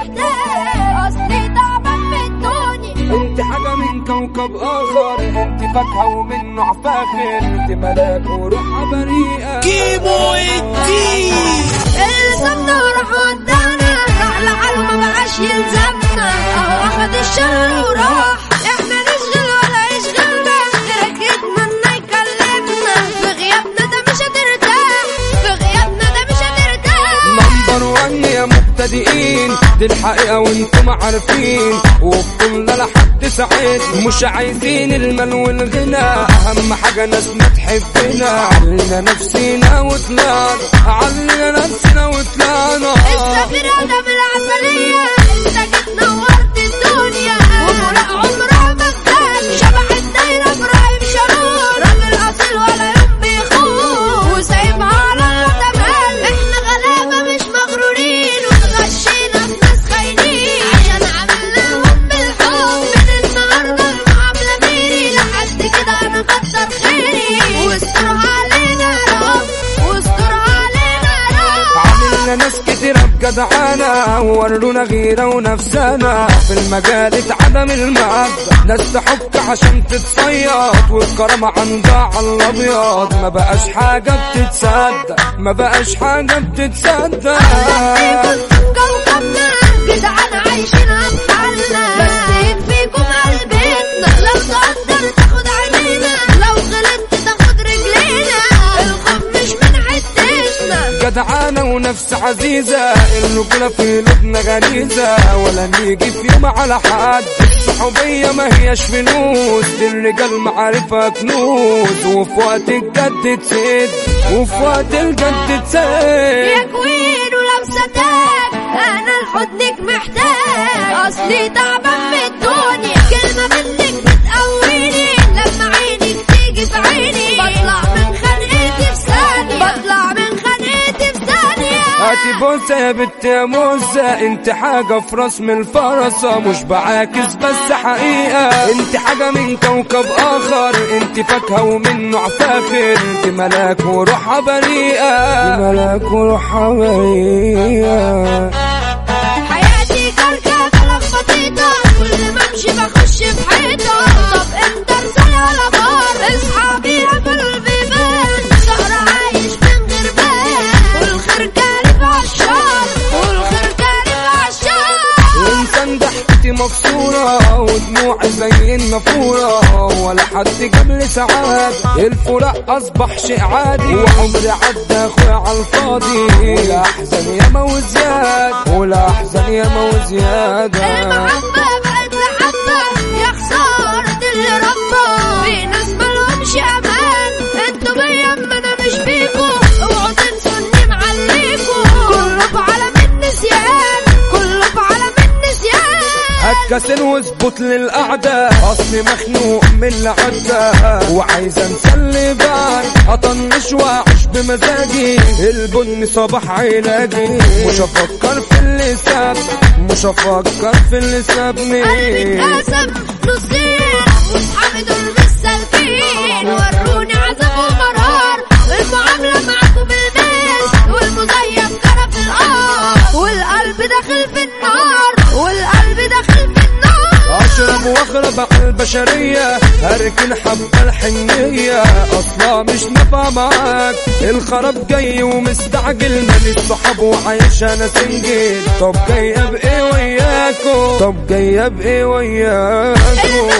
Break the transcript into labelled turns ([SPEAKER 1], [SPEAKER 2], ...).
[SPEAKER 1] محتاج اصلي تعبان من الدنيا.
[SPEAKER 2] انت حاجة من كوكب آخر. انت فاكهة ومن نوع فاخر. انت ملاك وروحها بريئة.
[SPEAKER 3] كيمو الدين.
[SPEAKER 1] اللي سابنا وراح ودانا
[SPEAKER 2] دي الحقيقة وأنتم عارفين. وبطولنا لحد سعيد مش عايزين المال والغنى. أهم حاجة ناس ما تحبنا علينا نفسينا وطلعنا. علينا نفسنا وطلعنا.
[SPEAKER 1] السفير
[SPEAKER 2] آدم بجدعانة ورونا غيرة ونفسنا في المجال اتعدم المادة ناس تحك عشان تتصيد والكرامة عندها على الأبيض. ما بقاش حاجة بتتصدق ما بقاش حاجة بتتصدق
[SPEAKER 1] كوكبنا جدعان عايشين بحالنا بس قلبنا لو تاخد عينينا لو غلطت تاخد رجلينا الخوف مش من
[SPEAKER 2] ونفس عزيزة الرجولة في قلوبنا غريزة. ولا نيجي في يوم على حد الصحوبية ما هياش فلوس دي الرجال معارفها كنوز وفي وقت الجد تسد وفي وقت الجد
[SPEAKER 1] يا
[SPEAKER 2] تسد
[SPEAKER 1] كوين ولو ستاك أنا لحضنك محتاج. أصلي تعبان من الدنيا كلمة منك بتقويني. لما عينك تيجي في عيني. بطلع
[SPEAKER 2] بوسة يا بنت يا موسى انت حاجة في رسم الفرصة مش بعاكس بس حقيقة. انت حاجة من كوكب آخر انت فاكهة ومن نوع فاخر. انت ملاك وروحها بريئة. ملاك وروحها بريئة. ودموعي زي النافورة ولا حد لي سعادة الفراق أصبح شيء عادي وعمري عدى أخويا على الفاضي. ولا أحزن ياما وزيادة ولا أحزن ياما وزيادة واظبط للقعدة اصلي مخنوق من اللي وعايز أنسى اللي بعد اطنش واعيش بمزاجي. البن صباح علاجي. مش هفكر في اللي ساب مش هفكر في اللي سابني.
[SPEAKER 1] واصحابي دول مش سالكين وروني عذاب ومرار المعاملة معاكم والمزيف والقلب داخل في النار.
[SPEAKER 2] على البشرية اركن حبة الحنية. أصلا مش معاك الخراب جاي ومستعجل. مالي الصحاب وعايش أنا سنجل طب جاية بايه وياكو طب جاية بايه وياكو.